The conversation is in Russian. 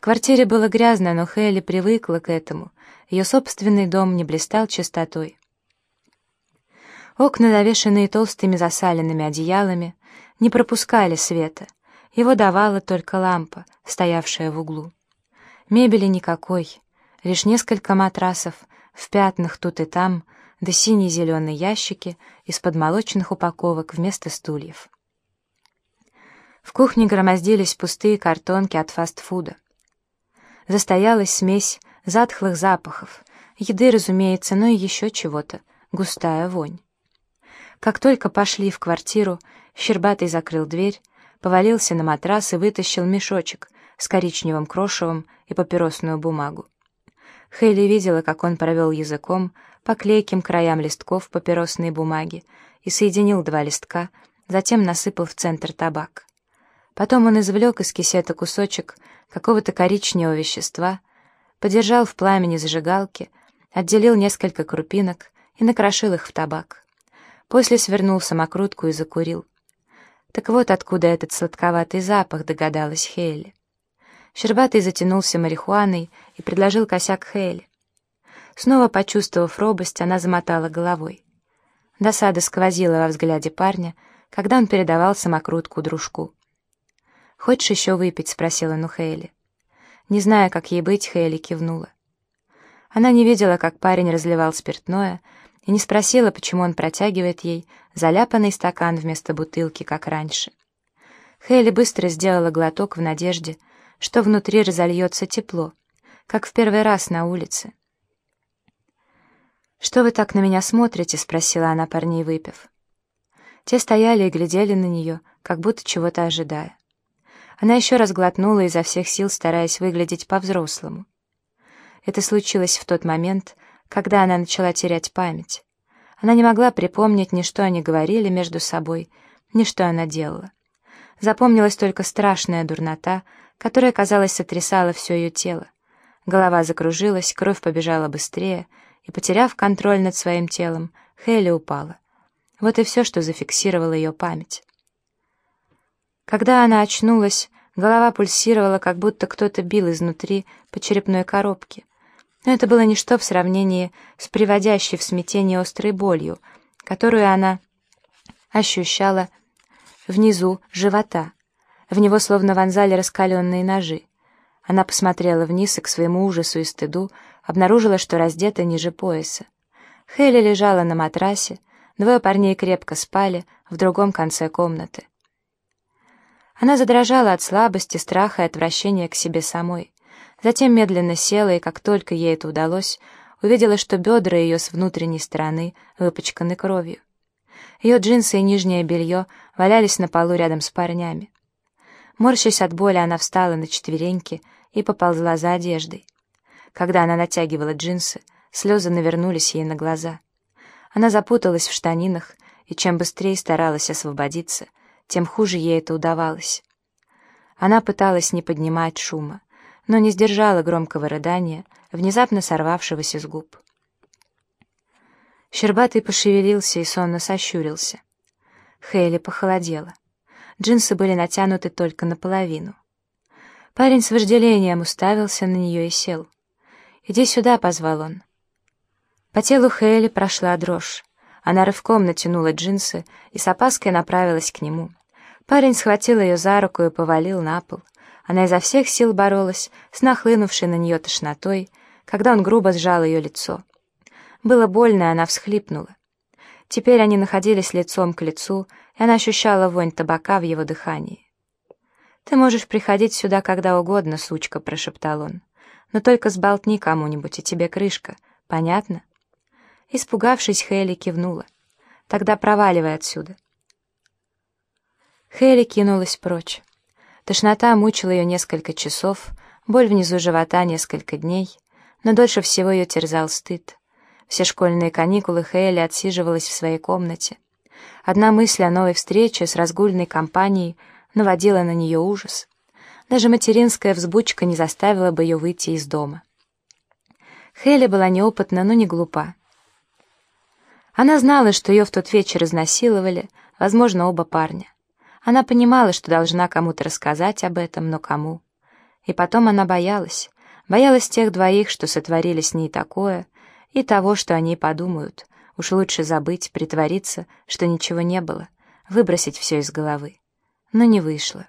В квартире было грязно, но Хейли привыкла к этому. Ее собственный дом не блистал чистотой. Окна, завешенные толстыми засаленными одеялами, не пропускали света. Его давала только лампа, стоявшая в углу. Мебели никакой, лишь несколько матрасов, в пятнах тут и там, да синие-зеленые ящики из-под молочных упаковок вместо стульев. В кухне громоздились пустые картонки от фастфуда. Застоялась смесь затхлых запахов, еды, разумеется, но и еще чего-то, густая вонь. Как только пошли в квартиру, Щербатый закрыл дверь, повалился на матрас и вытащил мешочек с коричневым крошевом и папиросную бумагу. Хейли видела, как он провел языком по клейким краям листков папиросной бумаги и соединил два листка, затем насыпал в центр табак. Потом он извлек из кисета кусочек какого-то коричневого вещества, подержал в пламени зажигалки, отделил несколько крупинок и накрошил их в табак. После свернул самокрутку и закурил. Так вот откуда этот сладковатый запах, догадалась Хейли. Щербатый затянулся марихуаной и предложил косяк Хейли. Снова почувствовав робость, она замотала головой. Досада сквозила во взгляде парня, когда он передавал самокрутку дружку. «Хочешь еще выпить?» — спросила Нухейли. Не зная, как ей быть, Хейли кивнула. Она не видела, как парень разливал спиртное, и не спросила, почему он протягивает ей заляпанный стакан вместо бутылки, как раньше. Хейли быстро сделала глоток в надежде, что внутри разольется тепло, как в первый раз на улице. «Что вы так на меня смотрите?» — спросила она парней, выпив. Те стояли и глядели на нее, как будто чего-то ожидая. Она еще раз глотнула изо всех сил, стараясь выглядеть по-взрослому. Это случилось в тот момент, когда она начала терять память. Она не могла припомнить ни что они говорили между собой, ни что она делала. Запомнилась только страшная дурнота, которая, казалось, сотрясала все ее тело. Голова закружилась, кровь побежала быстрее, и, потеряв контроль над своим телом, Хейли упала. Вот и все, что зафиксировало ее память. Когда она очнулась, голова пульсировала, как будто кто-то бил изнутри по черепной коробке. Но это было ничто в сравнении с приводящей в смятение острой болью, которую она ощущала внизу живота. В него словно вонзали раскаленные ножи. Она посмотрела вниз и к своему ужасу и стыду обнаружила, что раздета ниже пояса. Хейли лежала на матрасе, двое парней крепко спали в другом конце комнаты. Она задрожала от слабости, страха и отвращения к себе самой. Затем медленно села, и как только ей это удалось, увидела, что бедра ее с внутренней стороны выпачканы кровью. Ее джинсы и нижнее белье валялись на полу рядом с парнями. Морщась от боли, она встала на четвереньки и поползла за одеждой. Когда она натягивала джинсы, слезы навернулись ей на глаза. Она запуталась в штанинах, и чем быстрее старалась освободиться — тем хуже ей это удавалось. Она пыталась не поднимать шума, но не сдержала громкого рыдания, внезапно сорвавшегося с губ. Щербатый пошевелился и сонно сощурился. Хейли похолодела. Джинсы были натянуты только наполовину. Парень с вожделением уставился на нее и сел. «Иди сюда», — позвал он. По телу Хейли прошла дрожь. Она рывком натянула джинсы и с опаской направилась к нему. Парень схватил ее за руку и повалил на пол. Она изо всех сил боролась с нахлынувшей на нее тошнотой, когда он грубо сжал ее лицо. Было больно, и она всхлипнула. Теперь они находились лицом к лицу, и она ощущала вонь табака в его дыхании. «Ты можешь приходить сюда когда угодно, сучка», — прошептал он. «Но только сболтни кому-нибудь, и тебе крышка. Понятно?» Испугавшись, Хейли кивнула. «Тогда проваливай отсюда». Хейли кинулась прочь. Тошнота мучила ее несколько часов, боль внизу живота несколько дней, но дольше всего ее терзал стыд. Все школьные каникулы Хейли отсиживалась в своей комнате. Одна мысль о новой встрече с разгульной компанией наводила на нее ужас. Даже материнская взбучка не заставила бы ее выйти из дома. Хейли была неопытна, но не глупа. Она знала, что ее в тот вечер изнасиловали, возможно, оба парня. Она понимала, что должна кому-то рассказать об этом, но кому? И потом она боялась, боялась тех двоих, что сотворили с ней такое, и того, что они подумают. Уж лучше забыть, притвориться, что ничего не было, выбросить все из головы. Но не вышло.